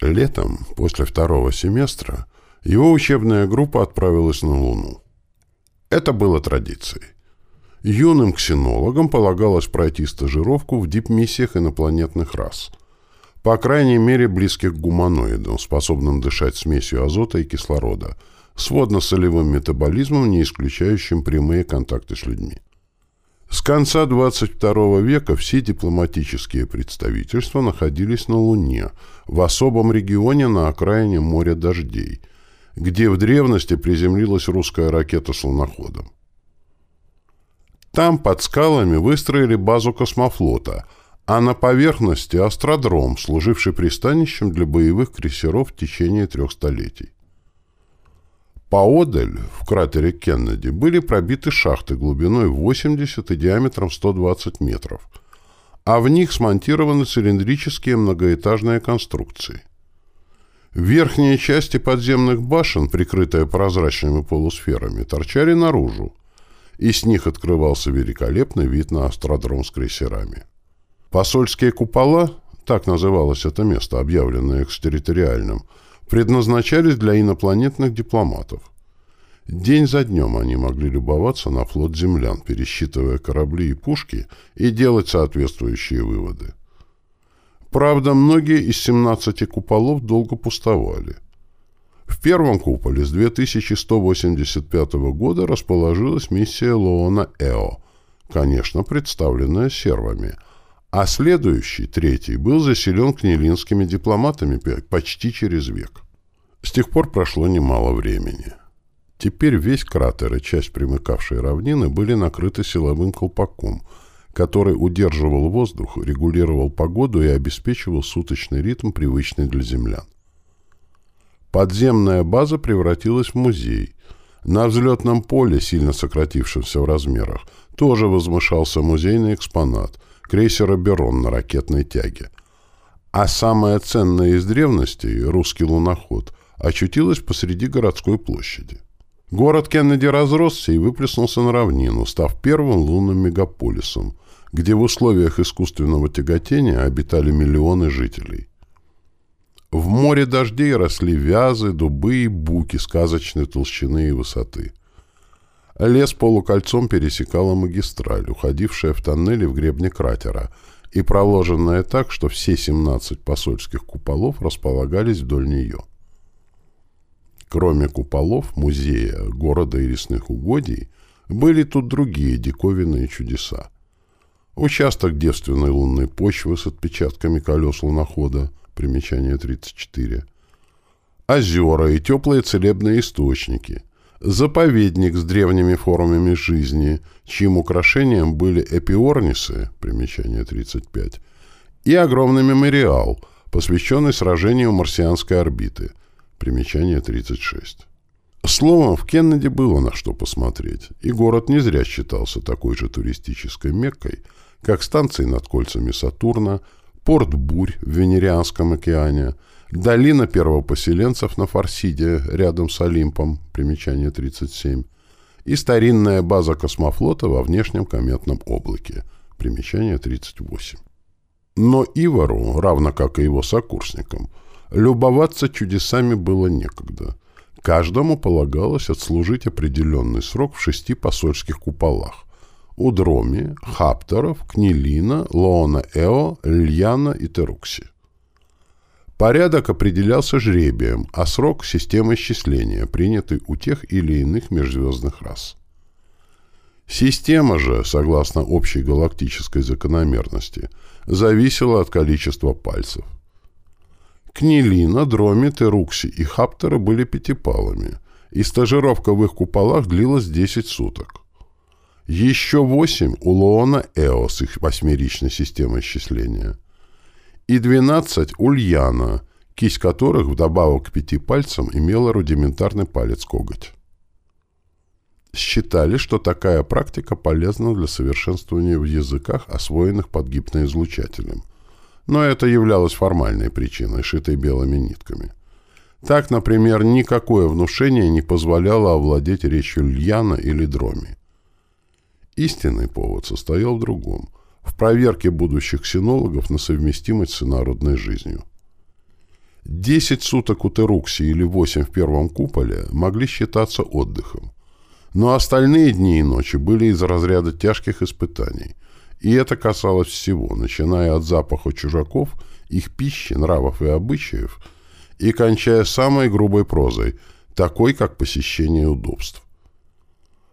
Летом, после второго семестра, его учебная группа отправилась на Луну. Это было традицией. Юным ксенологам полагалось пройти стажировку в дипмиссиях инопланетных рас, по крайней мере близких к гуманоидам, способным дышать смесью азота и кислорода, с водно-солевым метаболизмом, не исключающим прямые контакты с людьми. С конца 22 века все дипломатические представительства находились на Луне, в особом регионе на окраине моря дождей, где в древности приземлилась русская ракета с луноходом. Там под скалами выстроили базу космофлота, а на поверхности – астродром, служивший пристанищем для боевых крейсеров в течение трех столетий. Поодаль, в кратере Кеннеди, были пробиты шахты глубиной 80 и диаметром 120 метров, а в них смонтированы цилиндрические многоэтажные конструкции. Верхние части подземных башен, прикрытые прозрачными полусферами, торчали наружу, и с них открывался великолепный вид на астродром с крейсерами. Посольские купола, так называлось это место, объявленное экстерриториальным, предназначались для инопланетных дипломатов. День за днем они могли любоваться на флот землян, пересчитывая корабли и пушки и делать соответствующие выводы. Правда, многие из 17 куполов долго пустовали. В первом куполе с 2185 года расположилась миссия Лоона Эо, конечно, представленная сервами – а следующий, третий, был заселен кнелинскими дипломатами почти через век. С тех пор прошло немало времени. Теперь весь кратер и часть примыкавшей равнины были накрыты силовым колпаком, который удерживал воздух, регулировал погоду и обеспечивал суточный ритм, привычный для землян. Подземная база превратилась в музей. На взлетном поле, сильно сократившемся в размерах, тоже возмышался музейный экспонат – крейсера «Берон» на ракетной тяге. А самое ценное из древностей, русский луноход, очутилось посреди городской площади. Город Кеннеди разросся и выплеснулся на равнину, став первым лунным мегаполисом, где в условиях искусственного тяготения обитали миллионы жителей. В море дождей росли вязы, дубы и буки сказочной толщины и высоты. Лес полукольцом пересекала магистраль, уходившая в тоннели в гребне кратера, и проложенная так, что все 17 посольских куполов располагались вдоль нее. Кроме куполов, музея, города и лесных угодий, были тут другие диковинные чудеса. Участок девственной лунной почвы с отпечатками колес лунохода, примечание 34, озера и теплые целебные источники – заповедник с древними формами жизни, чьим украшением были эпиорнисы, примечание 35, и огромный мемориал, посвященный сражению марсианской орбиты, примечание 36. Словом, в Кеннеди было на что посмотреть, и город не зря считался такой же туристической меккой, как станции над кольцами Сатурна, порт Бурь в Венерианском океане – Долина первопоселенцев на Фарсиде, рядом с Олимпом, примечание 37, и старинная база космофлота во внешнем кометном облаке, примечание 38. Но Ивару, равно как и его сокурсникам, любоваться чудесами было некогда. Каждому полагалось отслужить определенный срок в шести посольских куполах – Удроме, Хаптеров, Книлина, Лоона-Эо, Льяна и Терукси. Порядок определялся жребием, а срок – системой счисления, принятой у тех или иных межзвездных рас. Система же, согласно общей галактической закономерности, зависела от количества пальцев. Книлина, Дромит, Ирукси и Хаптера были пятипалами, и стажировка в их куполах длилась 10 суток. Еще восемь у Лоона Эо с их восьмеричной системой счисления – и 12 ульяна, кисть которых вдобавок к пяти пальцам имела рудиментарный палец-коготь. Считали, что такая практика полезна для совершенствования в языках, освоенных под гипноизлучателем. Но это являлось формальной причиной, шитой белыми нитками. Так, например, никакое внушение не позволяло овладеть речью льяна или дроми. Истинный повод состоял в другом – в проверке будущих синологов на совместимость с инородной жизнью. Десять суток у Терукси или восемь в первом куполе могли считаться отдыхом. Но остальные дни и ночи были из разряда тяжких испытаний. И это касалось всего, начиная от запаха чужаков, их пищи, нравов и обычаев, и кончая самой грубой прозой, такой, как посещение удобств.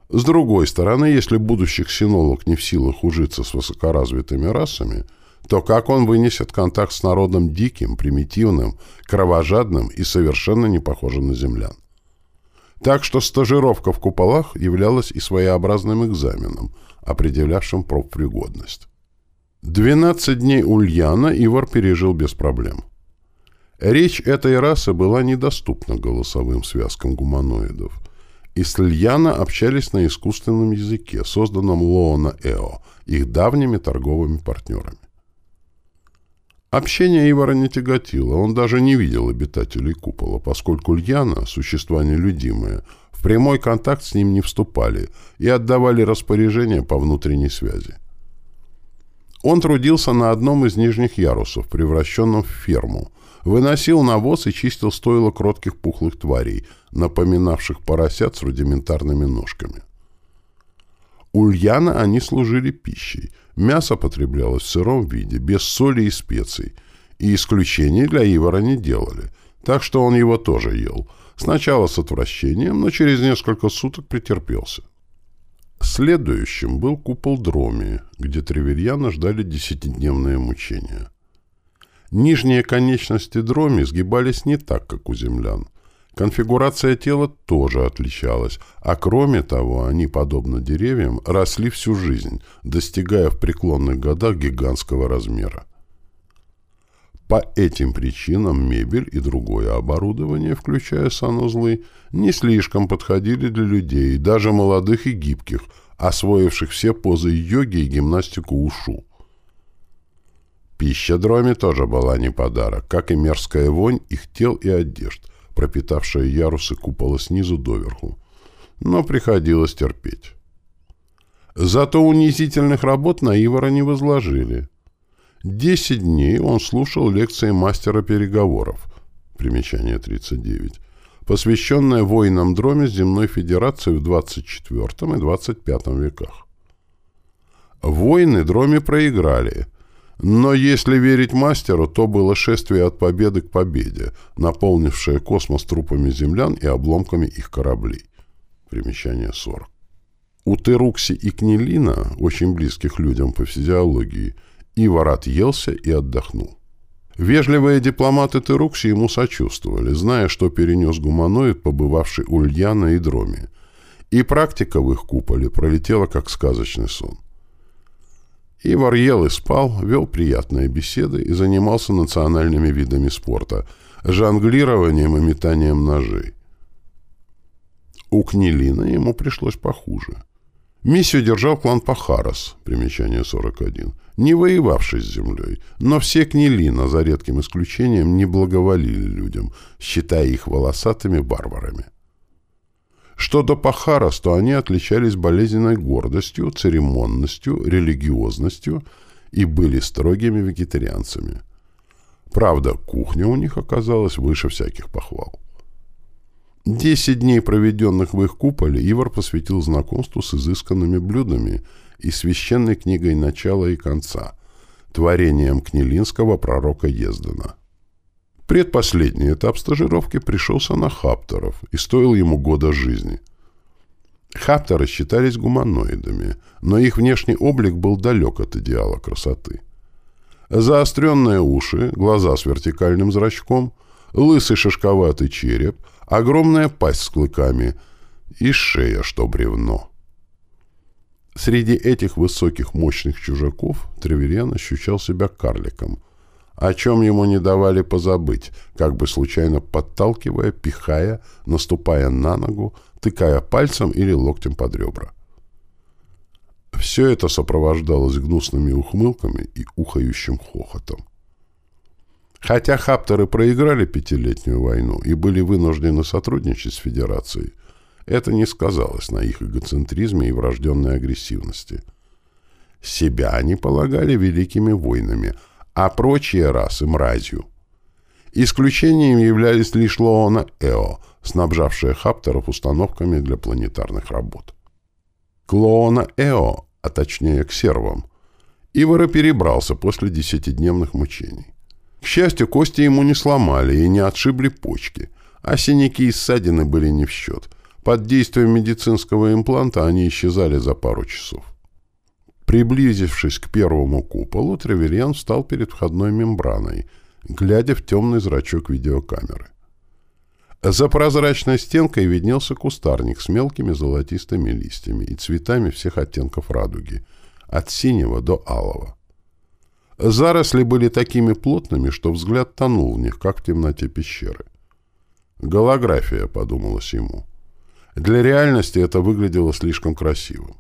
С другой стороны, если будущий ксенолог не в силах ужиться с высокоразвитыми расами – то как он вынесет контакт с народом диким, примитивным, кровожадным и совершенно не похожим на землян? Так что стажировка в куполах являлась и своеобразным экзаменом, определявшим профпригодность. 12 дней Ульяна Ивар пережил без проблем. Речь этой расы была недоступна голосовым связкам гуманоидов, и с Ильяна общались на искусственном языке, созданном Лоона Эо, их давними торговыми партнерами. Общение Ивара не тяготило, он даже не видел обитателей купола, поскольку Льяна, существа нелюдимые, в прямой контакт с ним не вступали и отдавали распоряжения по внутренней связи. Он трудился на одном из нижних ярусов, превращенном в ферму, выносил навоз и чистил стойло кротких пухлых тварей, напоминавших поросят с рудиментарными ножками. У Льяна они служили пищей – Мясо потреблялось в сыром виде, без соли и специй, и исключений для Ивара не делали, так что он его тоже ел. Сначала с отвращением, но через несколько суток претерпелся. Следующим был купол Дроми, где Треверьяна ждали десятидневные мучения. Нижние конечности Дроми сгибались не так, как у землян. Конфигурация тела тоже отличалась, а кроме того, они, подобно деревьям, росли всю жизнь, достигая в преклонных годах гигантского размера. По этим причинам мебель и другое оборудование, включая санузлы, не слишком подходили для людей, даже молодых и гибких, освоивших все позы йоги и гимнастику ушу. Пища дроме тоже была не подарок, как и мерзкая вонь их тел и одежд – пропитавшая ярусы купола снизу доверху. Но приходилось терпеть. Зато унизительных работ на Ивара не возложили. Десять дней он слушал лекции мастера переговоров, примечание 39, посвященное воинам Дроме Земной Федерации в 24 и 25 веках. Войны Дроме проиграли – но если верить мастеру, то было шествие от победы к победе, наполнившее космос трупами землян и обломками их кораблей. Примечание 40. У Терукси и Кнелина, очень близких людям по физиологии, Ивар отъелся и отдохнул. Вежливые дипломаты Терукси ему сочувствовали, зная, что перенес гуманоид, побывавший у Ульяна и Дроми. И практика в их куполе пролетела, как сказочный сон. Ивар ел и спал, вел приятные беседы и занимался национальными видами спорта, жонглированием и метанием ножей. У Книлина ему пришлось похуже. Миссию держал клан Пахарас, примечание 41, не воевавший с землей, но все Книлина, за редким исключением, не благоволили людям, считая их волосатыми барбарами. Что до Пахарас, то они отличались болезненной гордостью, церемонностью, религиозностью и были строгими вегетарианцами. Правда, кухня у них оказалась выше всяких похвал. Десять дней, проведенных в их куполе, Ивар посвятил знакомству с изысканными блюдами и священной книгой начала и конца, творением кнелинского пророка Ездана. Предпоследний этап стажировки пришелся на хаптеров и стоил ему года жизни. Хаптеры считались гуманоидами, но их внешний облик был далек от идеала красоты. Заостренные уши, глаза с вертикальным зрачком, лысый шишковатый череп, огромная пасть с клыками и шея, что бревно. Среди этих высоких мощных чужаков Треверьян ощущал себя карликом, о чем ему не давали позабыть, как бы случайно подталкивая, пихая, наступая на ногу, тыкая пальцем или локтем под ребра. Все это сопровождалось гнусными ухмылками и ухающим хохотом. Хотя хаптеры проиграли пятилетнюю войну и были вынуждены сотрудничать с Федерацией, это не сказалось на их эгоцентризме и врожденной агрессивности. Себя они полагали великими войнами – а прочие расы — мразью. Исключением являлись лишь Лоона Эо, снабжавшая хаптеров установками для планетарных работ. К Лоона Эо, а точнее к сервам, Ивара перебрался после десятидневных мучений. К счастью, кости ему не сломали и не отшибли почки, а синяки и ссадины были не в счет. Под действием медицинского импланта они исчезали за пару часов. Приблизившись к первому куполу, Треверьян встал перед входной мембраной, глядя в темный зрачок видеокамеры. За прозрачной стенкой виднелся кустарник с мелкими золотистыми листьями и цветами всех оттенков радуги, от синего до алого. Заросли были такими плотными, что взгляд тонул в них, как в темноте пещеры. «Голография», — подумалось ему. Для реальности это выглядело слишком красивым.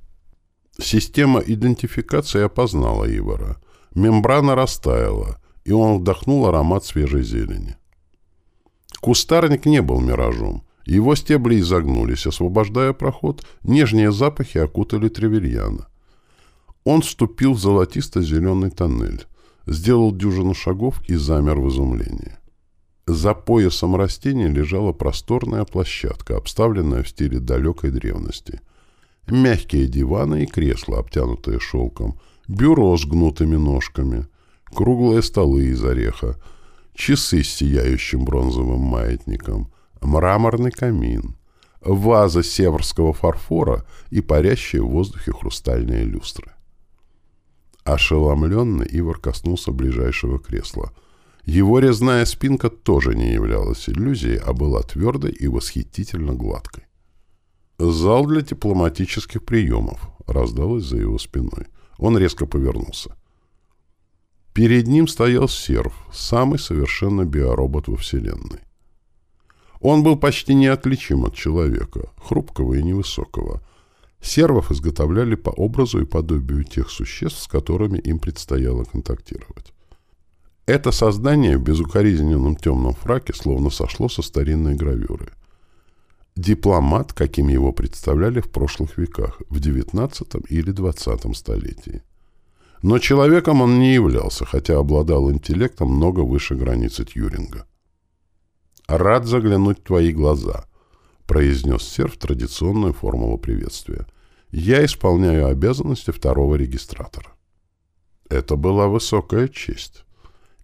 Система идентификации опознала Ивара. Мембрана растаяла, и он вдохнул аромат свежей зелени. Кустарник не был миражом. Его стебли изогнулись, освобождая проход, нежние запахи окутали тревельяна. Он вступил в золотисто-зеленый тоннель, сделал дюжину шагов и замер в изумлении. За поясом растений лежала просторная площадка, обставленная в стиле далекой древности. Мягкие диваны и кресла, обтянутые шелком, бюро с гнутыми ножками, круглые столы из ореха, часы с сияющим бронзовым маятником, мраморный камин, ваза северского фарфора и парящие в воздухе хрустальные люстры. Ошеломленный Ивар коснулся ближайшего кресла. Его резная спинка тоже не являлась иллюзией, а была твердой и восхитительно гладкой. «Зал для дипломатических приемов», — раздалось за его спиной. Он резко повернулся. Перед ним стоял серв, самый совершенно биоробот во Вселенной. Он был почти неотличим от человека, хрупкого и невысокого, Сервов изготовляли по образу и подобию тех существ, с которыми им предстояло контактировать. Это создание в безукоризненном темном фраке словно сошло со старинной гравюры. Дипломат, каким его представляли в прошлых веках, в XIX или XX столетии. Но человеком он не являлся, хотя обладал интеллектом много выше границы Тьюринга. «Рад заглянуть в твои глаза», произнес серф традиционную формулу приветствия. «Я исполняю обязанности второго регистратора». Это была высокая честь.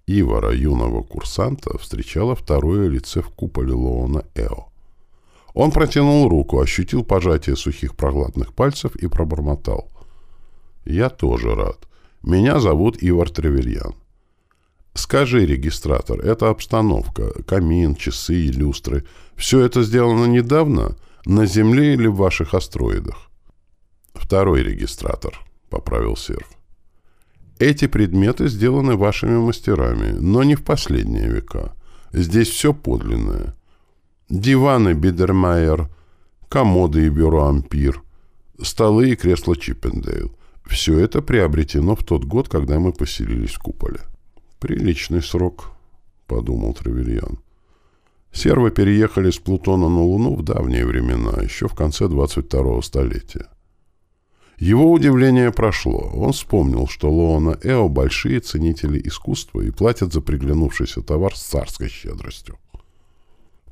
Ивара, юного курсанта, встречала второе лице в куполе Лоона Эо. Он протянул руку, ощутил пожатие сухих прохладных пальцев и пробормотал. «Я тоже рад. Меня зовут Ивар Тревельян. Скажи, регистратор, это обстановка, камин, часы и люстры. Все это сделано недавно? На Земле или в ваших астероидах? Второй регистратор, поправил серф. Эти предметы сделаны вашими мастерами, но не в последние века. Здесь все подлинное. Диваны Бидермайер, комоды и бюро Ампир, столы и кресла Чиппендейл. Все это приобретено в тот год, когда мы поселились в куполе. «Приличный срок», — подумал Тревельян. Сервы переехали с Плутона на Луну в давние времена, еще в конце 22-го столетия. Его удивление прошло. Он вспомнил, что Лоона Эо – большие ценители искусства и платят за приглянувшийся товар с царской щедростью.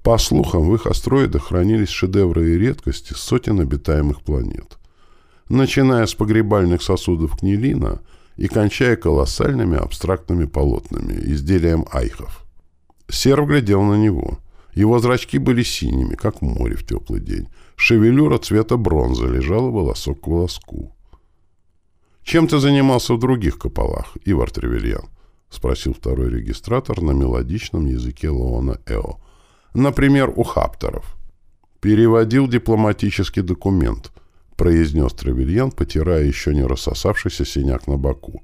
По слухам, в их астероидах хранились шедевры и редкости сотен обитаемых планет. Начиная с погребальных сосудов Книлина – и кончая колоссальными абстрактными полотнами, изделием айхов. Серв глядел на него. Его зрачки были синими, как море в теплый день. Шевелюра цвета бронзы лежала волосок к волоску. «Чем ты занимался в других куполах, Ивар Тревельян?» — спросил второй регистратор на мелодичном языке Лоона Эо. «Например, у хаптеров». «Переводил дипломатический документ», произнес Тревельян, потирая еще не рассосавшийся синяк на боку.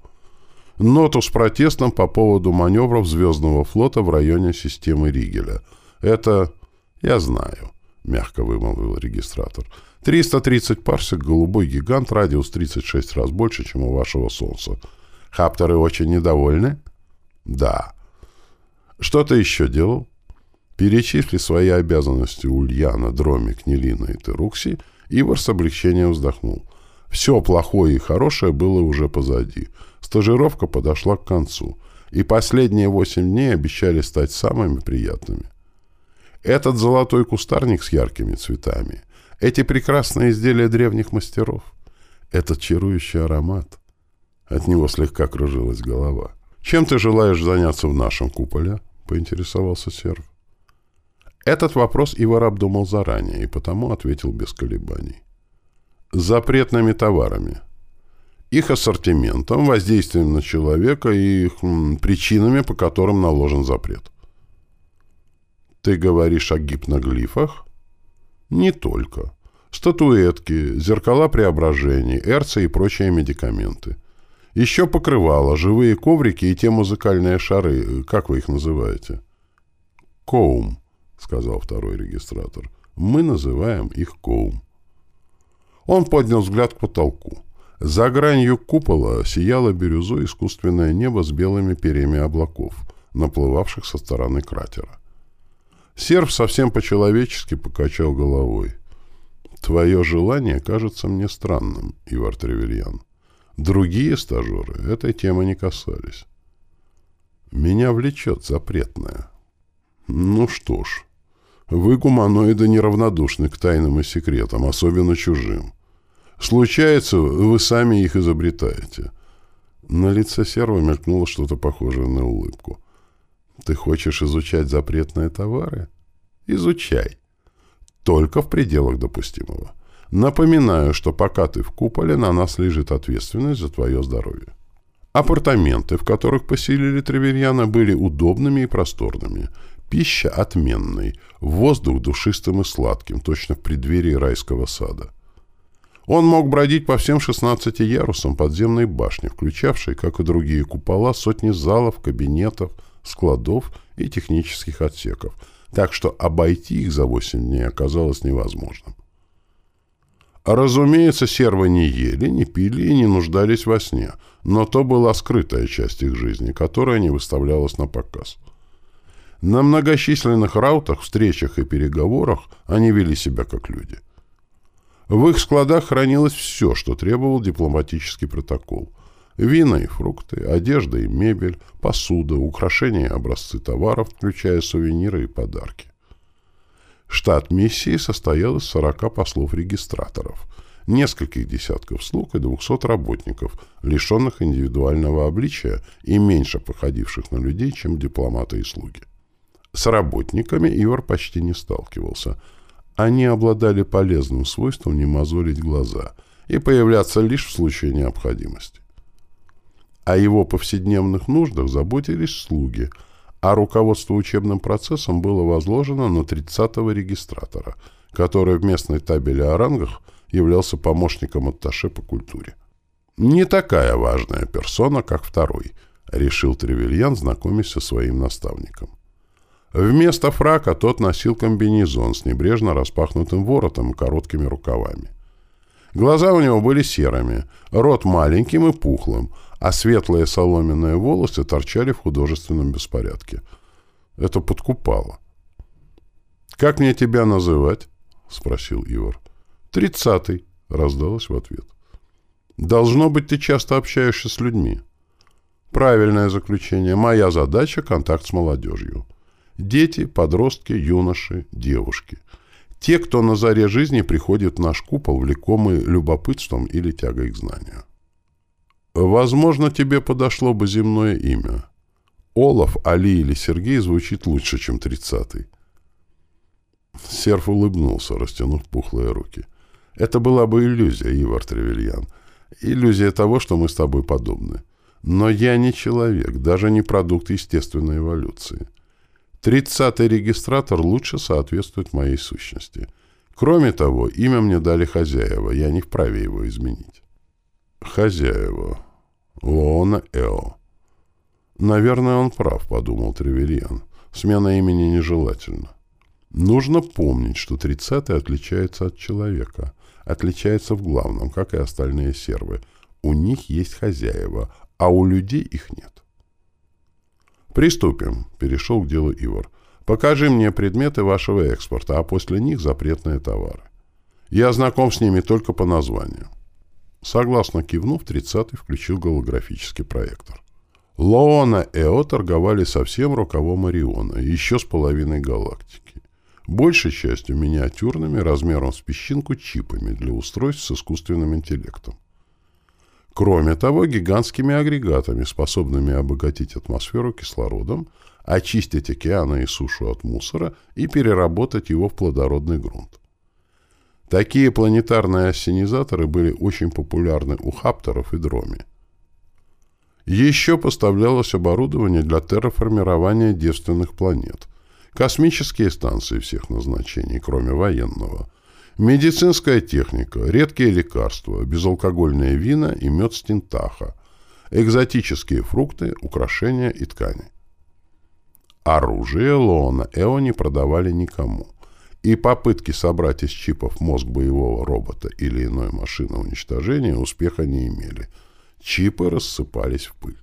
Ноту с протестом по поводу маневров Звездного флота в районе системы Ригеля. Это... я знаю, мягко вымолвил регистратор. 330 парсек, голубой гигант, радиус 36 раз больше, чем у вашего Солнца. Хаптеры очень недовольны? Да. Что ты еще делал? Перечисли свои обязанности Ульяна, Дроми, Кнелина и Терукси — Ивар с облегчением вздохнул. Все плохое и хорошее было уже позади. Стажировка подошла к концу. и последние восемь дней обещали стать самыми приятными. Этот золотой кустарник с яркими цветами, эти прекрасные изделия древних мастеров, этот чарующий аромат. От него слегка кружилась голова. «Чем ты желаешь заняться в нашем куполе?» — поинтересовался серв. Этот вопрос Ивар обдумал заранее и потому ответил без колебаний. «Запретными товарами», их ассортиментом, воздействием на человека и их м, причинами, по которым наложен запрет. Ты говоришь о гипноглифах? Не только. Статуэтки, зеркала преображений, эрцы и прочие медикаменты. Еще покрывало, живые коврики и те музыкальные шары, как вы их называете? Коум, сказал второй регистратор. Мы называем их коум. Он поднял взгляд к потолку. За гранью купола сияло бирюзой искусственное небо с белыми перьями облаков, наплывавших со стороны кратера. Серв совсем по-человечески покачал головой. «Твое желание кажется мне странным, Ивар Тревельян. Другие стажеры этой темы не касались. Меня влечет запретное. Ну что ж, вы, гуманоиды, неравнодушны к тайным и секретам, особенно чужим. Случается, вы сами их изобретаете. На лице серва мелькнуло что-то похожее на улыбку. Ты хочешь изучать запретные товары? Изучай. Только в пределах допустимого. Напоминаю, что пока ты в куполе, на нас лежит ответственность за твое здоровье. Апартаменты, в которых поселили Треверьяна, были удобными и просторными. Пища отменной, воздух душистым и сладким, точно в преддверии райского сада. Он мог бродить по всем 16 ярусам подземной башни, включавшей, как и другие купола, сотни залов, кабинетов, складов и технических отсеков, так что обойти их за 8 дней оказалось невозможным. Разумеется, сервы не ели, не пили и не нуждались во сне, но то была скрытая часть их жизни, которая не выставлялась на показ. На многочисленных раутах, встречах и переговорах они вели себя как люди. В их складах хранилось все, что требовал дипломатический протокол. Вина и фрукты, одежда и мебель, посуда, украшения и образцы товаров, включая сувениры и подарки. Штат миссии состоял из 40 послов-регистраторов, нескольких десятков слуг и 200 работников, лишенных индивидуального обличия и меньше походивших на людей, чем дипломаты и слуги. С работниками Ивар почти не сталкивался – они обладали полезным свойством не мозолить глаза и появляться лишь в случае необходимости. О его повседневных нуждах заботились слуги, а руководство учебным процессом было возложено на 30-го регистратора, который в местной табеле о рангах являлся помощником атташе по культуре. «Не такая важная персона, как второй», — решил Тревельян, знакомясь со своим наставником. Вместо фрака тот носил комбинезон с небрежно распахнутым воротом и короткими рукавами. Глаза у него были серыми, рот маленьким и пухлым, а светлые соломенные волосы торчали в художественном беспорядке. Это подкупало. «Как мне тебя называть?» — спросил Ивар. «Тридцатый», — раздалось в ответ. «Должно быть, ты часто общаешься с людьми». «Правильное заключение. Моя задача — контакт с молодежью». Дети, подростки, юноши, девушки. Те, кто на заре жизни приходит в наш купол, влекомый любопытством или тягой к знанию. Возможно, тебе подошло бы земное имя. Олаф, Али или Сергей звучит лучше, чем тридцатый. Серф улыбнулся, растянув пухлые руки. Это была бы иллюзия, Ивар Тревельян. Иллюзия того, что мы с тобой подобны. Но я не человек, даже не продукт естественной эволюции. Тридцатый регистратор лучше соответствует моей сущности. Кроме того, имя мне дали хозяева, я не вправе его изменить. Хозяева. Лоона Эо. Наверное, он прав, подумал Тревериан. Смена имени нежелательна. Нужно помнить, что тридцатый отличается от человека. Отличается в главном, как и остальные сервы. У них есть хозяева, а у людей их нет. «Приступим», — перешел к делу Ивар. «Покажи мне предметы вашего экспорта, а после них запретные товары. Я знаком с ними только по названию». Согласно кивнув, 30-й включил голографический проектор. Лоона Эо торговали со всем рукавом Ориона, еще с половиной галактики. Большей частью миниатюрными, размером с песчинку, чипами для устройств с искусственным интеллектом. Кроме того, гигантскими агрегатами, способными обогатить атмосферу кислородом, очистить океаны и сушу от мусора и переработать его в плодородный грунт. Такие планетарные ассенизаторы были очень популярны у хаптеров и дроми. Еще поставлялось оборудование для терраформирования девственных планет, космические станции всех назначений, кроме военного, медицинская техника, редкие лекарства, безалкогольные вина и мед стентаха, экзотические фрукты, украшения и ткани. Оружие Лоона Эо не продавали никому, и попытки собрать из чипов мозг боевого робота или иной машины уничтожения успеха не имели – Чипы рассыпались в пыль.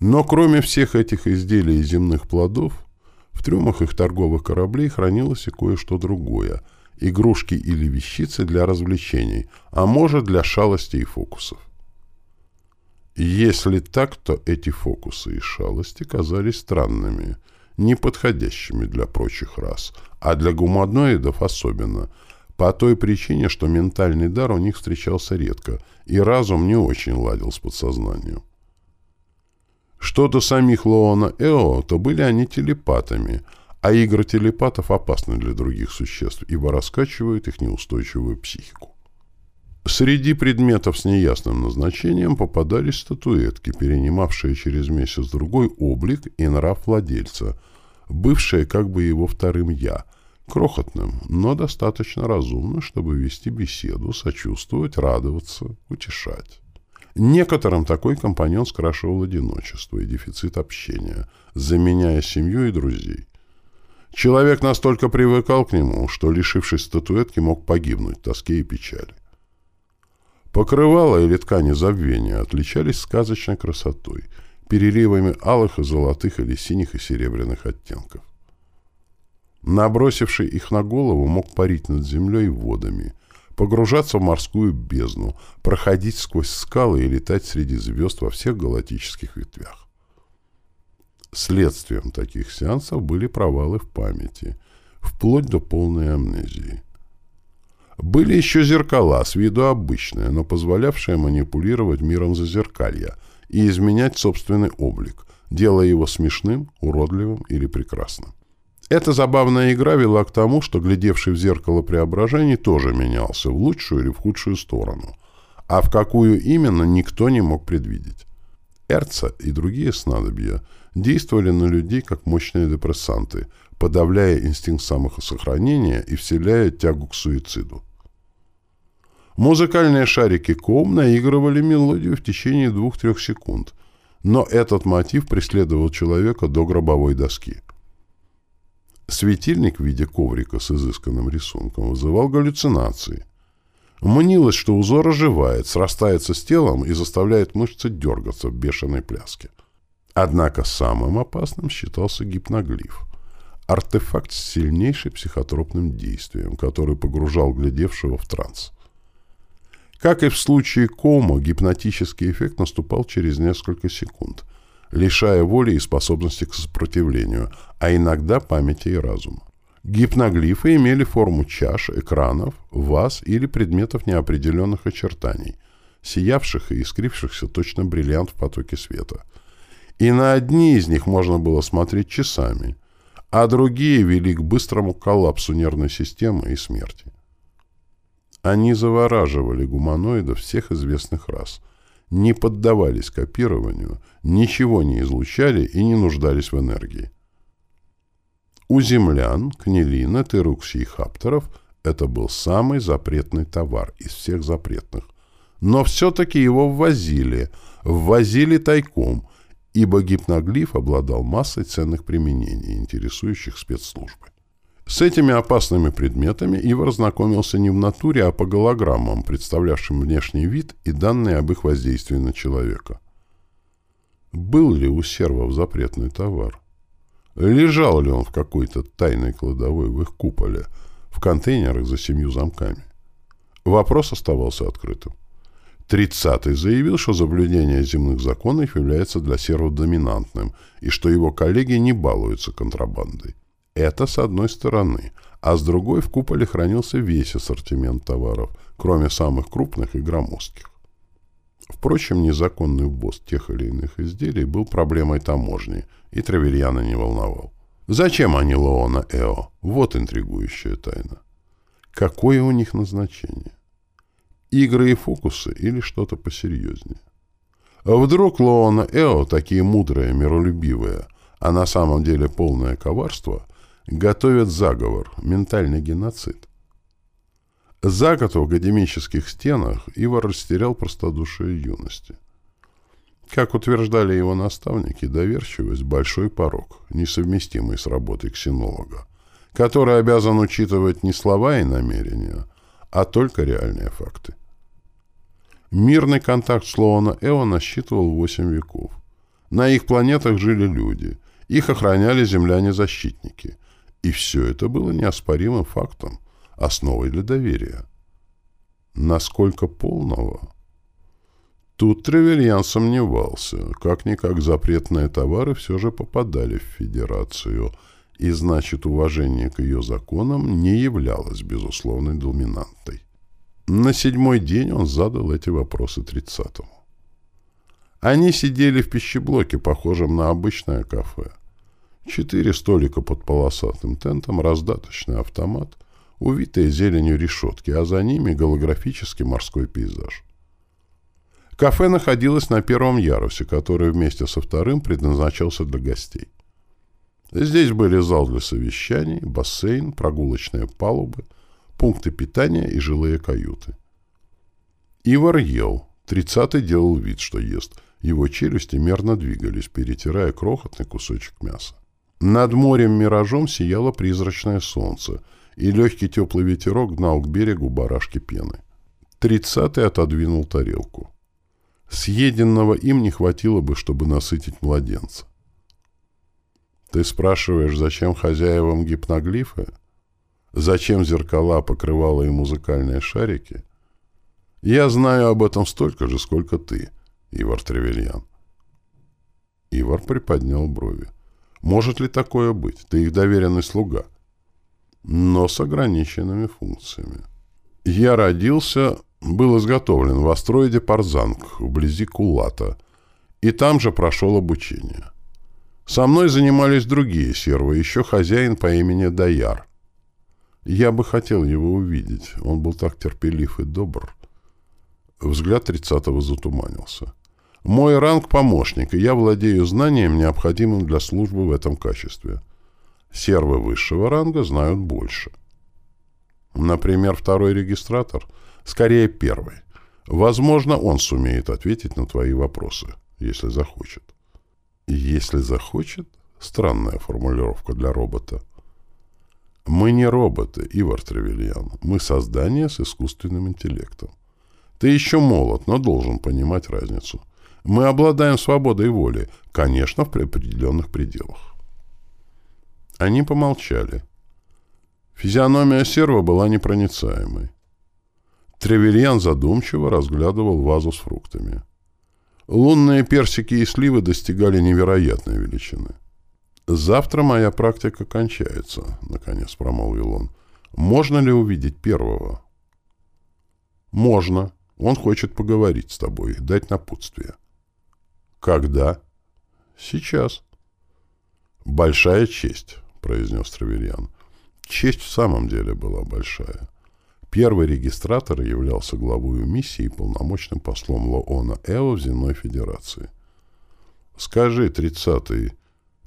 Но кроме всех этих изделий из земных плодов, в трюмах их торговых кораблей хранилось и кое-что другое — игрушки или вещицы для развлечений, а может, для шалостей и фокусов. Если так, то эти фокусы и шалости казались странными, неподходящими для прочих рас, а для гуманоидов особенно — по той причине, что ментальный дар у них встречался редко, и разум не очень ладил с подсознанием. Что до самих Лоона Эо, то были они телепатами, а игры телепатов опасны для других существ, ибо раскачивают их неустойчивую психику. Среди предметов с неясным назначением попадались статуэтки, перенимавшие через месяц-другой облик и нрав владельца, бывшие как бы его вторым «я», крохотным, но достаточно разумным, чтобы вести беседу, сочувствовать, радоваться, утешать. Некоторым такой компаньон скрашивал одиночество и дефицит общения, заменяя семью и друзей. Человек настолько привыкал к нему, что, лишившись статуэтки, мог погибнуть в тоске и печали. Покрывала или ткани забвения отличались сказочной красотой, переливами алых и золотых или синих и серебряных оттенков. Набросивший их на голову мог парить над землей водами, погружаться в морскую бездну, проходить сквозь скалы и летать среди звезд во всех галактических ветвях. Следствием таких сеансов были провалы в памяти, вплоть до полной амнезии. Были еще зеркала, с виду обычные, но позволявшие манипулировать миром зазеркалья и изменять собственный облик, делая его смешным, уродливым или прекрасным. Эта забавная игра вела к тому, что глядевший в зеркало преображений тоже менялся в лучшую или в худшую сторону, а в какую именно никто не мог предвидеть. Эрца и другие снадобья действовали на людей как мощные депрессанты, подавляя инстинкт самосохранения и вселяя тягу к суициду. Музыкальные шарики Коум наигрывали мелодию в течение двух-трех секунд, но этот мотив преследовал человека до гробовой доски. Светильник в виде коврика с изысканным рисунком вызывал галлюцинации. Мнилось, что узор оживает, срастается с телом и заставляет мышцы дергаться в бешеной пляске. Однако самым опасным считался гипноглиф. Артефакт с сильнейшим психотропным действием, который погружал глядевшего в транс. Как и в случае кома, гипнотический эффект наступал через несколько секунд – лишая воли и способности к сопротивлению, а иногда памяти и разума. Гипноглифы имели форму чаш, экранов, ваз или предметов неопределенных очертаний, сиявших и искрившихся точно бриллиант в потоке света. И на одни из них можно было смотреть часами, а другие вели к быстрому коллапсу нервной системы и смерти. Они завораживали гуманоидов всех известных рас – не поддавались копированию, ничего не излучали и не нуждались в энергии. У землян, кнелина, терукси и хаптеров это был самый запретный товар из всех запретных. Но все-таки его ввозили, ввозили тайком, ибо гипноглиф обладал массой ценных применений, интересующих спецслужбы. С этими опасными предметами Ивар знакомился не в натуре, а по голограммам, представлявшим внешний вид и данные об их воздействии на человека. Был ли у сервов запретный товар? Лежал ли он в какой-то тайной кладовой в их куполе, в контейнерах за семью замками? Вопрос оставался открытым. Тридцатый заявил, что соблюдение земных законов является для сервов доминантным и что его коллеги не балуются контрабандой. Это с одной стороны, а с другой в куполе хранился весь ассортимент товаров, кроме самых крупных и громоздких. Впрочем, незаконный ввоз тех или иных изделий был проблемой таможни, и Травельяна не волновал. Зачем они Лоона Эо? Вот интригующая тайна. Какое у них назначение? Игры и фокусы или что-то посерьезнее? А вдруг Лоона Эо, такие мудрые, миролюбивые, а на самом деле полное коварство, готовят заговор, ментальный геноцид? За год в академических стенах Ивар растерял простодушие юности. Как утверждали его наставники, доверчивость – большой порог, несовместимый с работой ксенолога, который обязан учитывать не слова и намерения, а только реальные факты. Мирный контакт с Лоона Эо насчитывал 8 веков. На их планетах жили люди, их охраняли земляне-защитники. И все это было неоспоримым фактом, основой для доверия. Насколько полного? Тут Тревельян сомневался. Как-никак запретные товары все же попадали в Федерацию, и значит уважение к ее законам не являлось безусловной доминантой. На седьмой день он задал эти вопросы тридцатому. Они сидели в пищеблоке, похожем на обычное кафе. Четыре столика под полосатым тентом, раздаточный автомат, увитые зеленью решетки, а за ними голографический морской пейзаж. Кафе находилось на первом ярусе, который вместе со вторым предназначался для гостей. Здесь были зал для совещаний, бассейн, прогулочные палубы, пункты питания и жилые каюты. Ивар ел. Тридцатый делал вид, что ест. Его челюсти мерно двигались, перетирая крохотный кусочек мяса. Над морем-миражом сияло призрачное солнце, и легкий теплый ветерок гнал к берегу барашки пены. Тридцатый отодвинул тарелку. Съеденного им не хватило бы, чтобы насытить младенца. Ты спрашиваешь, зачем хозяевам гипноглифы? Зачем зеркала, покрывала и музыкальные шарики? Я знаю об этом столько же, сколько ты, Ивар Тревельян. Ивар приподнял брови. Может ли такое быть? Ты их доверенный слуга. Но с ограниченными функциями. Я родился был изготовлен в астероиде Парзанг, вблизи Кулата, и там же прошел обучение. Со мной занимались другие сервы, еще хозяин по имени Даяр. Я бы хотел его увидеть, он был так терпелив и добр. Взгляд тридцатого затуманился. Мой ранг — помощник, и я владею знанием, необходимым для службы в этом качестве. Сервы высшего ранга знают больше. Например, второй регистратор — Скорее, первый. Возможно, он сумеет ответить на твои вопросы, если захочет. Если захочет? Странная формулировка для робота. Мы не роботы, Ивар Тревельян. Мы создание с искусственным интеллектом. Ты еще молод, но должен понимать разницу. Мы обладаем свободой воли, конечно, в определенных пределах. Они помолчали. Физиономия серва была непроницаемой. Тревельян задумчиво разглядывал вазу с фруктами. Лунные персики и сливы достигали невероятной величины. «Завтра моя практика кончается», — наконец промолвил он. «Можно ли увидеть первого?» «Можно. Он хочет поговорить с тобой, дать напутствие». «Когда?» «Сейчас». «Большая честь», — произнес Траверьян. Честь в самом деле была большая. Первый регистратор являлся главой миссии и полномочным послом Лоона Эо в Земной Федерации. «Скажи, тридцатый,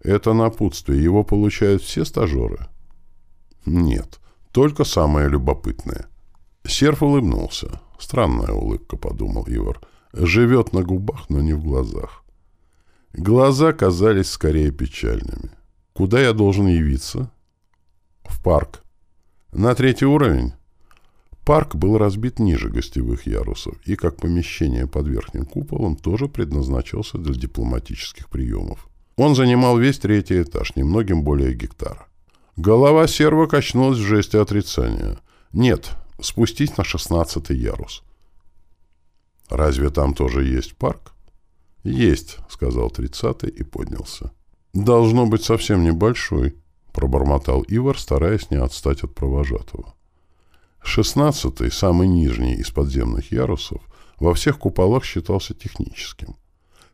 это напутствие, его получают все стажеры?» «Нет, только самые любопытные». Серф улыбнулся. Странная улыбка, подумал Ивар. Живет на губах, но не в глазах. Глаза казались скорее печальными. «Куда я должен явиться?» «В парк». «На третий уровень?» Парк был разбит ниже гостевых ярусов и, как помещение под верхним куполом, тоже предназначался для дипломатических приемов. Он занимал весь третий этаж, немногим более гектара. Голова серва качнулась в жесте отрицания. «Нет, спустись на шестнадцатый ярус». Разве там тоже есть парк? Есть, сказал тридцатый и поднялся. Должно быть совсем небольшой, пробормотал Ивар, стараясь не отстать от провожатого. Шестнадцатый, самый нижний из подземных ярусов, во всех куполах считался техническим.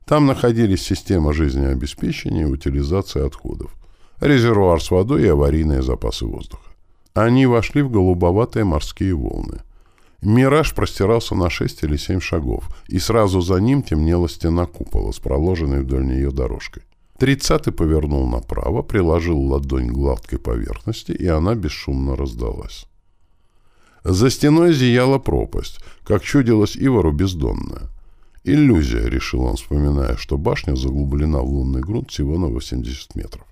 Там находились система жизнеобеспечения и утилизации отходов, резервуар с водой и аварийные запасы воздуха. Они вошли в голубоватые морские волны. Мираж простирался на шесть или семь шагов, и сразу за ним темнела стена купола с проложенной вдоль нее дорожкой. Тридцатый повернул направо, приложил ладонь к гладкой поверхности, и она бесшумно раздалась. За стеной зияла пропасть, как чудилось Ивару бездонная. Иллюзия, решил он, вспоминая, что башня заглублена в лунный грунт всего на 80 метров.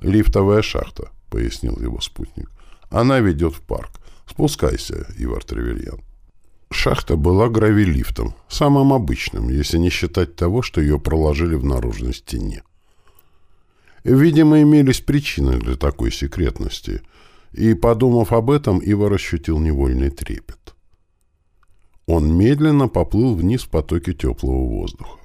«Лифтовая шахта», — пояснил его спутник. «Она ведет в парк. Спускайся, Ивар Тревельян». Шахта была гравилифтом, самым обычным, если не считать того, что ее проложили в наружной стене. Видимо, имелись причины для такой секретности, и, подумав об этом, Ивар ощутил невольный трепет. Он медленно поплыл вниз в потоке теплого воздуха.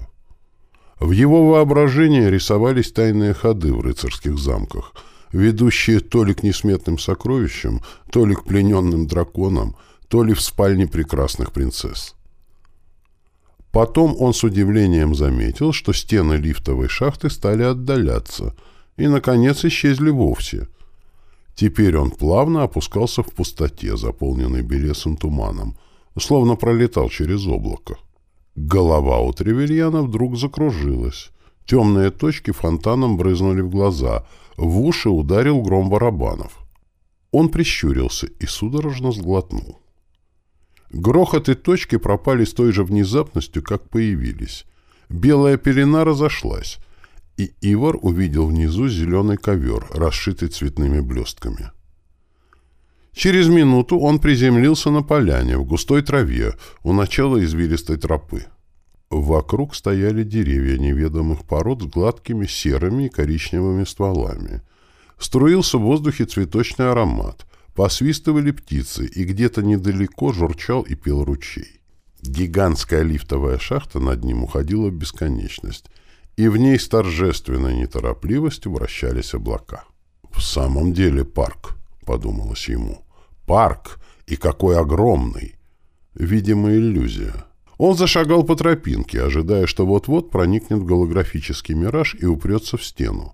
В его воображении рисовались тайные ходы в рыцарских замках, ведущие то ли к несметным сокровищам, то ли к плененным драконам, то ли в спальне прекрасных принцесс. Потом он с удивлением заметил, что стены лифтовой шахты стали отдаляться и, наконец, исчезли вовсе. Теперь он плавно опускался в пустоте, заполненной белесым туманом, словно пролетал через облако. Голова у Тревельяна вдруг закружилась. Темные точки фонтаном брызнули в глаза, в уши ударил гром барабанов. Он прищурился и судорожно сглотнул. Грохот и точки пропали с той же внезапностью, как появились. Белая пелена разошлась, и Ивар увидел внизу зеленый ковер, расшитый цветными блестками. Через минуту он приземлился на поляне, в густой траве, у начала извилистой тропы. Вокруг стояли деревья неведомых пород с гладкими серыми и коричневыми стволами. Струился в воздухе цветочный аромат. Посвистывали птицы, и где-то недалеко журчал и пел ручей. Гигантская лифтовая шахта над ним уходила в бесконечность, и в ней с торжественной неторопливостью вращались облака. «В самом деле парк», — подумалось ему. «Парк! И какой огромный!» Видимо, иллюзия. Он зашагал по тропинке, ожидая, что вот-вот проникнет в голографический мираж и упрется в стену.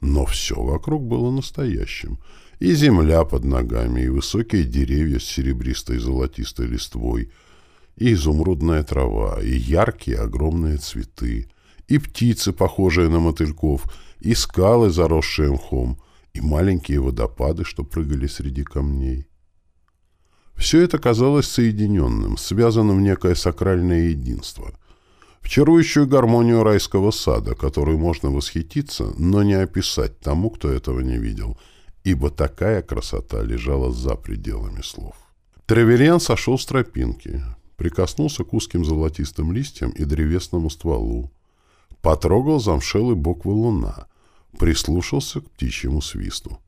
Но все вокруг было настоящим — и земля под ногами, и высокие деревья с серебристой золотистой листвой, и изумрудная трава, и яркие огромные цветы, и птицы, похожие на мотыльков, и скалы, заросшие мхом, и маленькие водопады, что прыгали среди камней. Все это казалось соединенным, связанным в некое сакральное единство, в чарующую гармонию райского сада, которую можно восхититься, но не описать тому, кто этого не видел — ибо такая красота лежала за пределами слов. Треверьян сошел с тропинки, прикоснулся к узким золотистым листьям и древесному стволу, потрогал замшелый бок валуна, прислушался к птичьему свисту.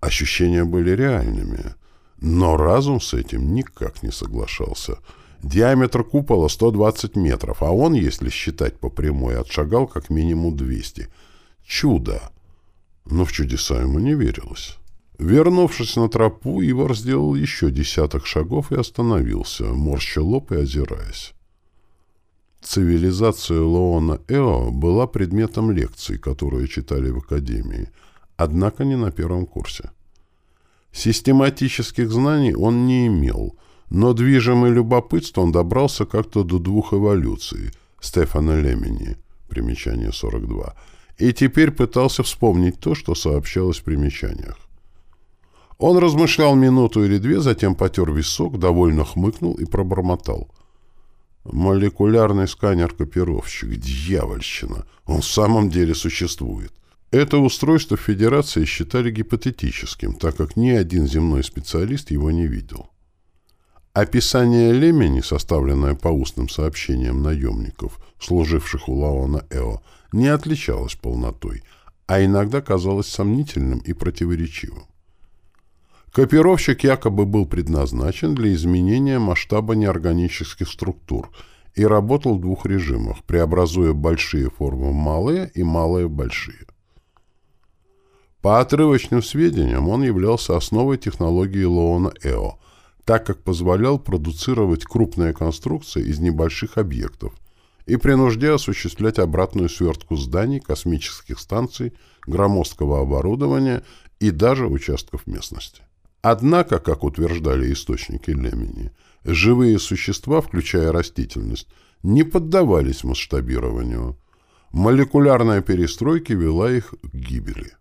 Ощущения были реальными, но разум с этим никак не соглашался. Диаметр купола 120 метров, а он, если считать по прямой, отшагал как минимум 200. Чудо! но в чудеса ему не верилось. Вернувшись на тропу, Ивар сделал еще десяток шагов и остановился, морща лоб и озираясь. Цивилизация Лоона Эо была предметом лекций, которые читали в Академии, однако не на первом курсе. Систематических знаний он не имел, но движимый любопытством добрался как-то до двух эволюций Стефана Лемени, примечание 42, и теперь пытался вспомнить то, что сообщалось в примечаниях. Он размышлял минуту или две, затем потер висок, довольно хмыкнул и пробормотал. «Молекулярный сканер-копировщик. Дьявольщина! Он в самом деле существует!» Это устройство в Федерации считали гипотетическим, так как ни один земной специалист его не видел. Описание Лемени, составленное по устным сообщениям наемников, служивших у Лаона Эо, не отличалось полнотой, а иногда казалось сомнительным и противоречивым. Копировщик якобы был предназначен для изменения масштаба неорганических структур и работал в двух режимах, преобразуя большие формы в малые и малые в большие. По отрывочным сведениям, он являлся основой технологии Лоона-Эо, так как позволял продуцировать крупные конструкции из небольших объектов и при нужде осуществлять обратную свертку зданий, космических станций, громоздкого оборудования и даже участков местности. Однако, как утверждали источники Лемени, живые существа, включая растительность, не поддавались масштабированию. Молекулярная перестройка вела их к гибели.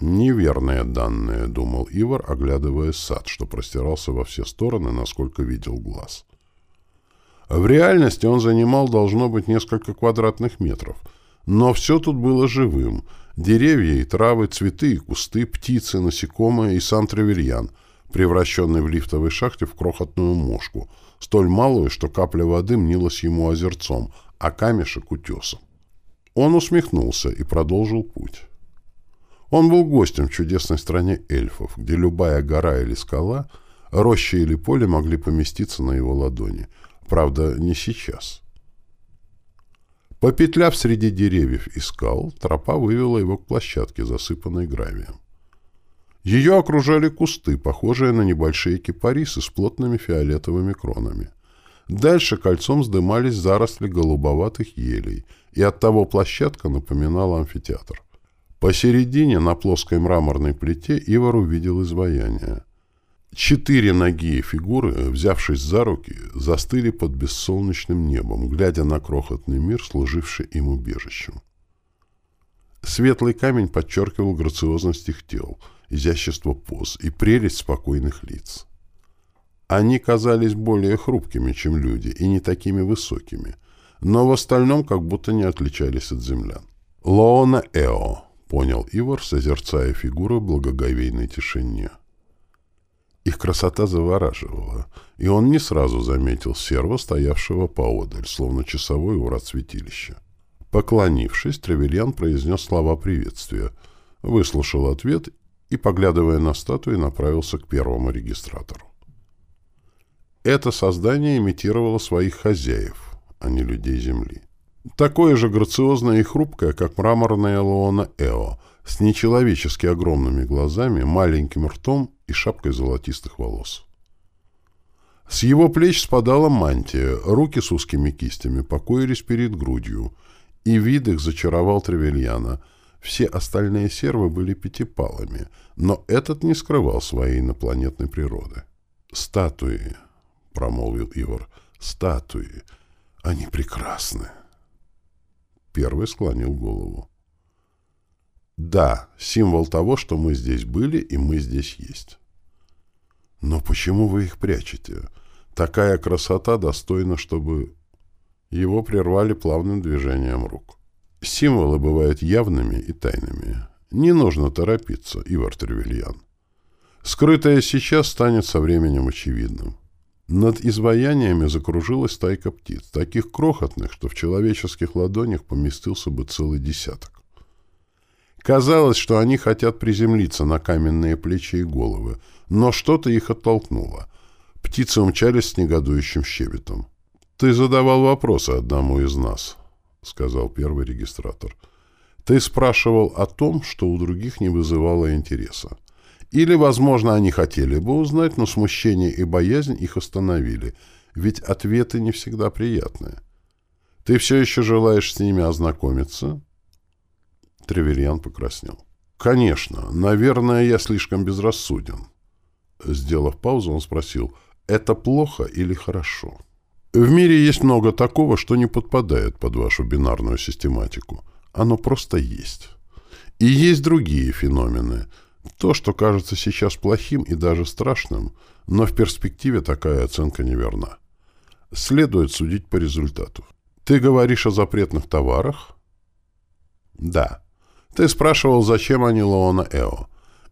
«Неверные данные», — думал Ивар, оглядывая сад, что простирался во все стороны, насколько видел глаз. В реальности он занимал, должно быть, несколько квадратных метров, но все тут было живым. Деревья и травы, цветы и кусты, птицы, насекомые и сам Тревельян — превращенный в лифтовой шахте в крохотную мошку, столь малую, что капля воды мнилась ему озерцом, а камешек — утесом. Он усмехнулся и продолжил путь. Он был гостем в чудесной стране эльфов, где любая гора или скала, роща или поле могли поместиться на его ладони. Правда, не сейчас. Попетляв среди деревьев и скал, тропа вывела его к площадке, засыпанной гравием. Ее окружали кусты, похожие на небольшие кипарисы с плотными фиолетовыми кронами. Дальше кольцом вздымались заросли голубоватых елей, и оттого площадка напоминала амфитеатр. Посередине, на плоской мраморной плите, Ивар увидел изваяние. Четыре ноги фигуры, взявшись за руки, застыли под бессолнечным небом, глядя на крохотный мир, служивший им убежищем. Светлый камень подчеркивал грациозность их тел — изящество поз и прелесть спокойных лиц. Они казались более хрупкими, чем люди, и не такими высокими, но в остальном как будто не отличались от землян. «Лоона Эо», — понял Ивар, созерцая фигуры в благоговейной тишине. Их красота завораживала, и он не сразу заметил серва, стоявшего поодаль, словно часовой у врат святилища. Поклонившись, Тревельян произнес слова приветствия, выслушал ответ и, поглядывая на статуи, направился к первому регистратору. Это создание имитировало своих хозяев, а не людей Земли. Такое же грациозное и хрупкое, как мраморная Луона Эо, с нечеловечески огромными глазами, маленьким ртом и шапкой золотистых волос. С его плеч спадала мантия, руки с узкими кистями покоились перед грудью, и вид их зачаровал Тревельяна — все остальные сервы были пятипалами, но этот не скрывал своей инопланетной природы. «Статуи», — промолвил Ивар, — «статуи. Они прекрасны». Первый склонил голову. «Да, символ того, что мы здесь были и мы здесь есть». «Но почему вы их прячете? Такая красота достойна, чтобы...» Его прервали плавным движением рук. Символы бывают явными и тайными. Не нужно торопиться, Ивар Тревельян. Скрытое сейчас станет со временем очевидным. Над изваяниями закружилась стайка птиц, таких крохотных, что в человеческих ладонях поместился бы целый десяток. Казалось, что они хотят приземлиться на каменные плечи и головы, но что-то их оттолкнуло. Птицы умчались с негодующим щебетом. «Ты задавал вопросы одному из нас», — сказал первый регистратор. «Ты спрашивал о том, что у других не вызывало интереса. Или, возможно, они хотели бы узнать, но смущение и боязнь их остановили, ведь ответы не всегда приятные. Ты все еще желаешь с ними ознакомиться?» Тревельян покраснел. «Конечно. Наверное, я слишком безрассуден». Сделав паузу, он спросил, «Это плохо или хорошо?» В мире есть много такого, что не подпадает под вашу бинарную систематику. Оно просто есть. И есть другие феномены. То, что кажется сейчас плохим и даже страшным, но в перспективе такая оценка неверна. Следует судить по результату. Ты говоришь о запретных товарах? Да. Ты спрашивал, зачем они Лоона Эо.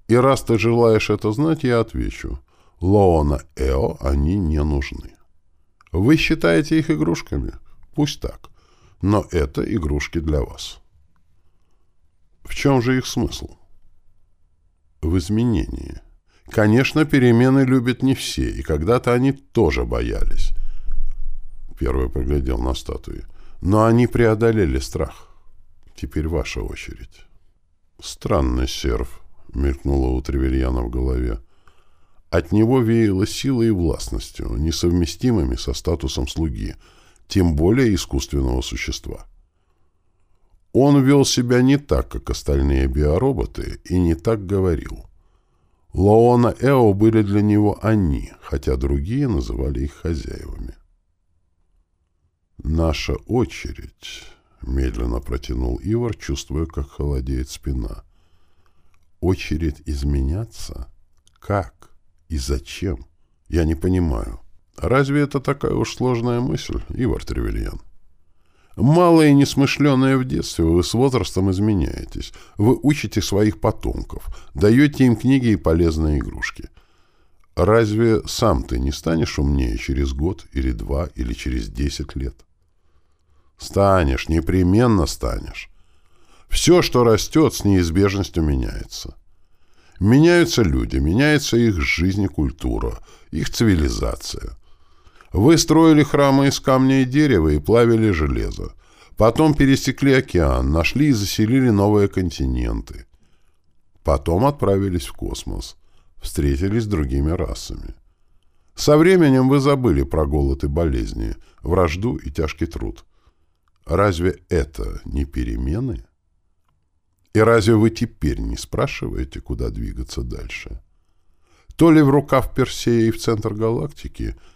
И раз ты желаешь это знать, я отвечу. Лоона Эо они не нужны. Вы считаете их игрушками? Пусть так. Но это игрушки для вас. В чем же их смысл? В изменении. Конечно, перемены любят не все, и когда-то они тоже боялись. Первый поглядел на статуи. Но они преодолели страх. Теперь ваша очередь. Странный серв, мелькнуло у Тревельяна в голове. От него веяло силой и властностью, несовместимыми со статусом слуги, тем более искусственного существа. Он вел себя не так, как остальные биороботы, и не так говорил. Лоона Эо были для него они, хотя другие называли их хозяевами. «Наша очередь», — медленно протянул Ивар, чувствуя, как холодеет спина. «Очередь изменяться? Как? И зачем? Я не понимаю. Разве это такая уж сложная мысль, Ивар Тревельян?» Малое и несмышленое в детстве вы с возрастом изменяетесь. Вы учите своих потомков, даете им книги и полезные игрушки. Разве сам ты не станешь умнее через год или два или через десять лет? Станешь, непременно станешь. Все, что растет, с неизбежностью меняется. Меняются люди, меняется их жизнь и культура, их цивилизация. Вы строили храмы из камня и дерева и плавили железо. Потом пересекли океан, нашли и заселили новые континенты. Потом отправились в космос. Встретились с другими расами. Со временем вы забыли про голод и болезни, вражду и тяжкий труд. Разве это не перемены? И разве вы теперь не спрашиваете, куда двигаться дальше? То ли в рукав Персея и в центр галактики —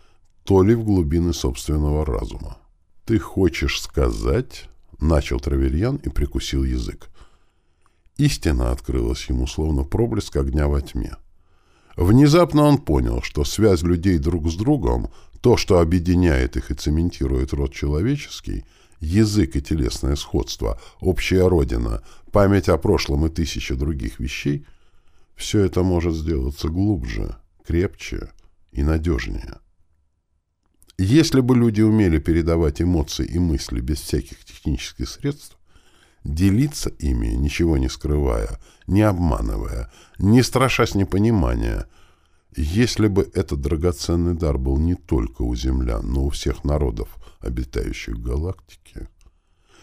то ли в глубины собственного разума. «Ты хочешь сказать...» — начал Травельян и прикусил язык. Истина открылась ему, словно проблеск огня во тьме. Внезапно он понял, что связь людей друг с другом, то, что объединяет их и цементирует род человеческий, язык и телесное сходство, общая родина, память о прошлом и тысячи других вещей, все это может сделаться глубже, крепче и надежнее. Если бы люди умели передавать эмоции и мысли без всяких технических средств, делиться ими, ничего не скрывая, не обманывая, не страшась непонимания, если бы этот драгоценный дар был не только у землян, но у всех народов, обитающих в галактике,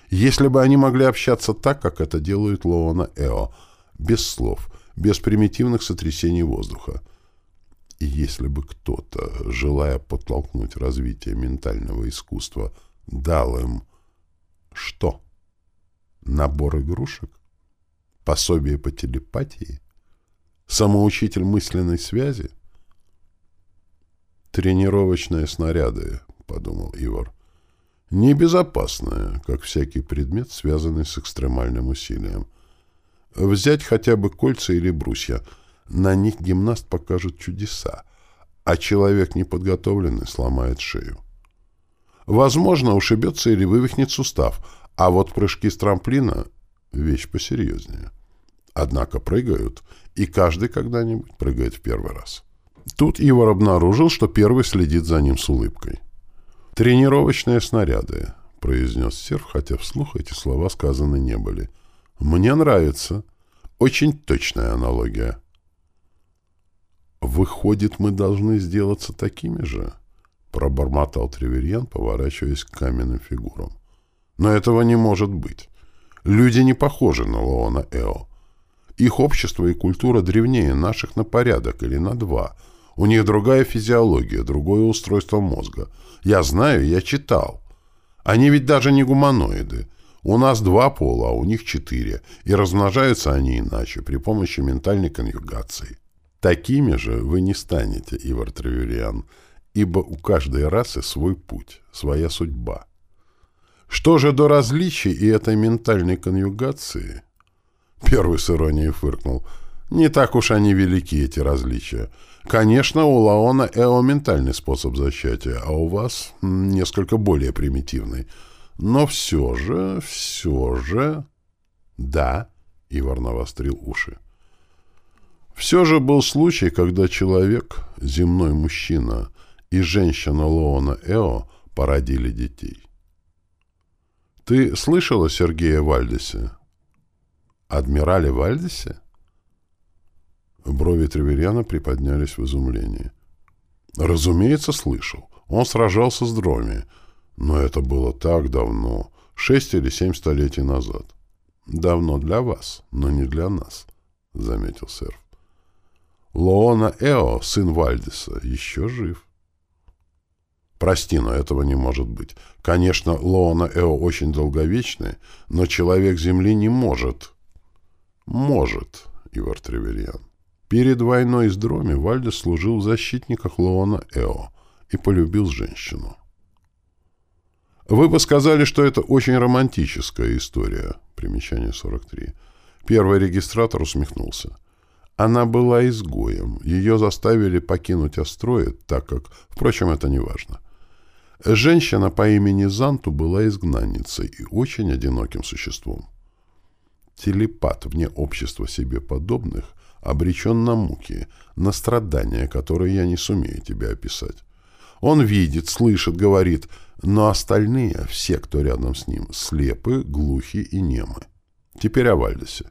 если бы они могли общаться так, как это делают Лоона Эо, без слов, без примитивных сотрясений воздуха, и если бы кто-то, желая подтолкнуть развитие ментального искусства, дал им что? Набор игрушек? Пособие по телепатии? Самоучитель мысленной связи? Тренировочные снаряды, подумал Ивар. Небезопасные, как всякий предмет, связанный с экстремальным усилием. Взять хотя бы кольца или брусья — на них гимнаст покажет чудеса, а человек неподготовленный сломает шею. Возможно, ушибется или вывихнет сустав, а вот прыжки с трамплина — вещь посерьезнее. Однако прыгают, и каждый когда-нибудь прыгает в первый раз. Тут Ивар обнаружил, что первый следит за ним с улыбкой. «Тренировочные снаряды», — произнес серф, хотя вслух эти слова сказаны не были. «Мне нравится. Очень точная аналогия». «Выходит, мы должны сделаться такими же?» — пробормотал Треверьян, поворачиваясь к каменным фигурам. «Но этого не может быть. Люди не похожи на Лоона Эо. Их общество и культура древнее наших на порядок или на два. У них другая физиология, другое устройство мозга. Я знаю, я читал. Они ведь даже не гуманоиды. У нас два пола, а у них четыре, и размножаются они иначе, при помощи ментальной конъюгации. Такими же вы не станете, Ивар Тревюриан, ибо у каждой расы свой путь, своя судьба. Что же до различий и этой ментальной конъюгации? Первый с иронией фыркнул. Не так уж они велики, эти различия. Конечно, у Лаона эо ментальный способ зачатия, а у вас несколько более примитивный. Но все же, все же... Да, Ивар навострил уши. Все же был случай, когда человек, земной мужчина, и женщина Лоона Эо породили детей. Ты слышала Сергея Вальдесе? Адмирале Вальдесе? Брови Треверьяна приподнялись в изумлении. Разумеется, слышал. Он сражался с дроми. Но это было так давно, шесть или семь столетий назад. Давно для вас, но не для нас, — заметил сэр. Лоона Эо, сын Вальдиса, еще жив. Прости, но этого не может быть. Конечно, Лоона Эо очень долговечный, но человек Земли не может. Может, Ивар Треверьян. Перед войной с Дроми Вальдис служил в защитниках Лоона Эо и полюбил женщину. Вы бы сказали, что это очень романтическая история. Примечание 43. Первый регистратор усмехнулся. Она была изгоем. Ее заставили покинуть Остроид, так как... Впрочем, это не важно. Женщина по имени Занту была изгнанницей и очень одиноким существом. Телепат вне общества себе подобных обречен на муки, на страдания, которые я не сумею тебе описать. Он видит, слышит, говорит, но остальные, все, кто рядом с ним, слепы, глухи и немы. Теперь о Вальдесе.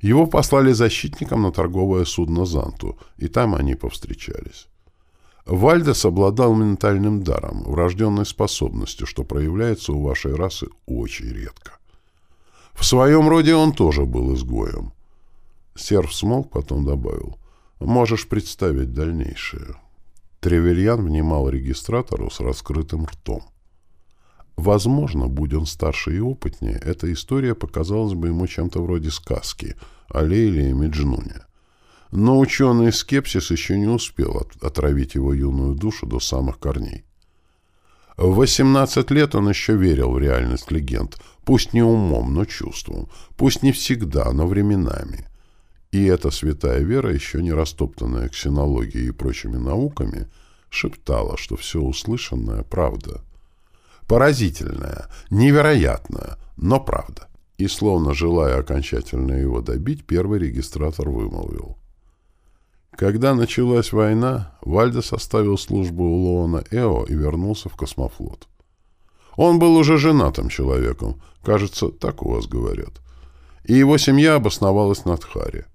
Его послали защитником на торговое судно «Занту», и там они повстречались. Вальдес обладал ментальным даром, врожденной способностью, что проявляется у вашей расы очень редко. В своем роде он тоже был изгоем. Серв смолк, потом добавил. «Можешь представить дальнейшее». Тревельян внимал регистратору с раскрытым ртом. Возможно, будь он старше и опытнее, эта история показалась бы ему чем-то вроде сказки о Лейле и Меджнуне. Но ученый скепсис еще не успел отравить его юную душу до самых корней. В 18 лет он еще верил в реальность легенд, пусть не умом, но чувством, пусть не всегда, но временами. И эта святая вера, еще не растоптанная ксенологией и прочими науками, шептала, что все услышанное — правда. Поразительная, невероятная, но правда. И, словно желая окончательно его добить, первый регистратор вымолвил. Когда началась война, Вальдес составил службу у Лоона Эо и вернулся в космофлот. Он был уже женатым человеком, кажется, так у вас говорят. И его семья обосновалась на Тхаре.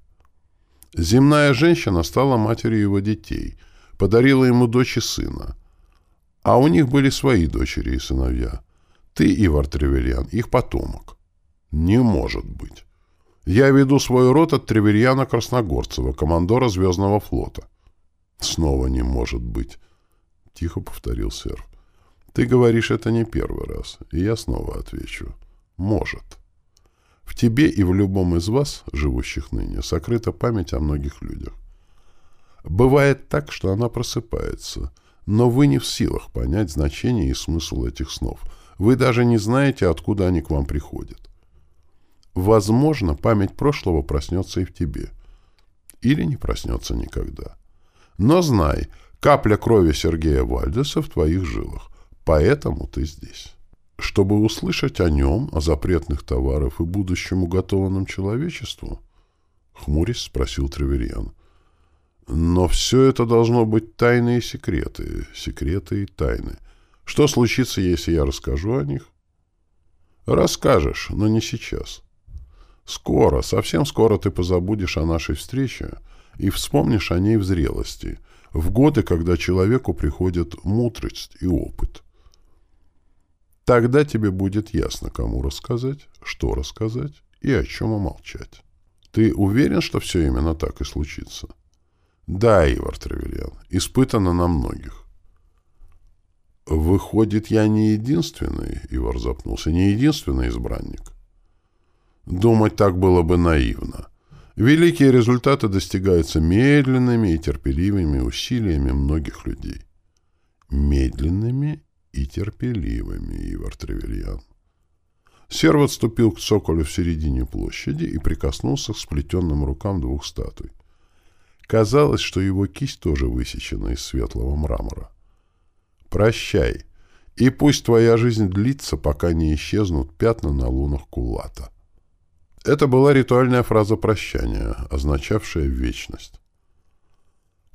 Земная женщина стала матерью его детей, подарила ему дочь и сына. А у них были свои дочери и сыновья. Ты, Ивар Тревельян, их потомок. Не может быть. Я веду свой род от Тревельяна Красногорцева, командора Звездного флота. Снова не может быть. Тихо повторил сэр. Ты говоришь это не первый раз, и я снова отвечу. Может. В тебе и в любом из вас, живущих ныне, сокрыта память о многих людях. Бывает так, что она просыпается, но вы не в силах понять значение и смысл этих снов. Вы даже не знаете, откуда они к вам приходят. Возможно, память прошлого проснется и в тебе. Или не проснется никогда. Но знай, капля крови Сергея Вальдеса в твоих жилах. Поэтому ты здесь чтобы услышать о нем, о запретных товарах и будущем уготованном человечеству? Хмурясь спросил Треверьян. Но все это должно быть тайны и секреты, секреты и тайны. Что случится, если я расскажу о них? Расскажешь, но не сейчас. Скоро, совсем скоро ты позабудешь о нашей встрече и вспомнишь о ней в зрелости, в годы, когда человеку приходит мудрость и опыт. Тогда тебе будет ясно, кому рассказать, что рассказать и о чем умолчать. Ты уверен, что все именно так и случится? Да, Ивар Тревельян, испытано на многих. Выходит, я не единственный, Ивар запнулся, не единственный избранник. Думать так было бы наивно. Великие результаты достигаются медленными и терпеливыми усилиями многих людей. Медленными и терпеливыми, Ивар Тревельян. Серв отступил к цоколю в середине площади и прикоснулся к сплетенным рукам двух статуй. Казалось, что его кисть тоже высечена из светлого мрамора. «Прощай, и пусть твоя жизнь длится, пока не исчезнут пятна на лунах Кулата». Это была ритуальная фраза прощания, означавшая вечность.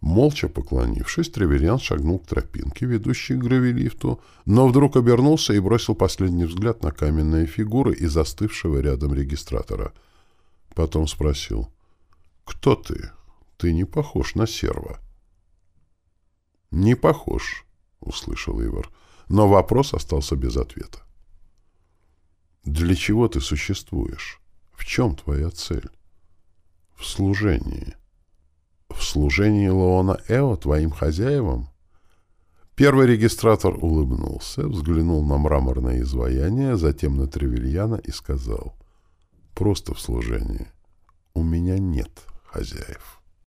Молча поклонившись, Треверьян шагнул к тропинке, ведущей к гравилифту, но вдруг обернулся и бросил последний взгляд на каменные фигуры и застывшего рядом регистратора. Потом спросил. «Кто ты? Ты не похож на серва. Не похож, услышал Ивар, но вопрос остался без ответа. Для чего ты существуешь? В чем твоя цель? В служении. В служении Лоона Эо твоим хозяевам? Первый регистратор улыбнулся, взглянул на мраморное изваяние, затем на Тревельяна и сказал, «Просто в служении. У меня нет хозяев».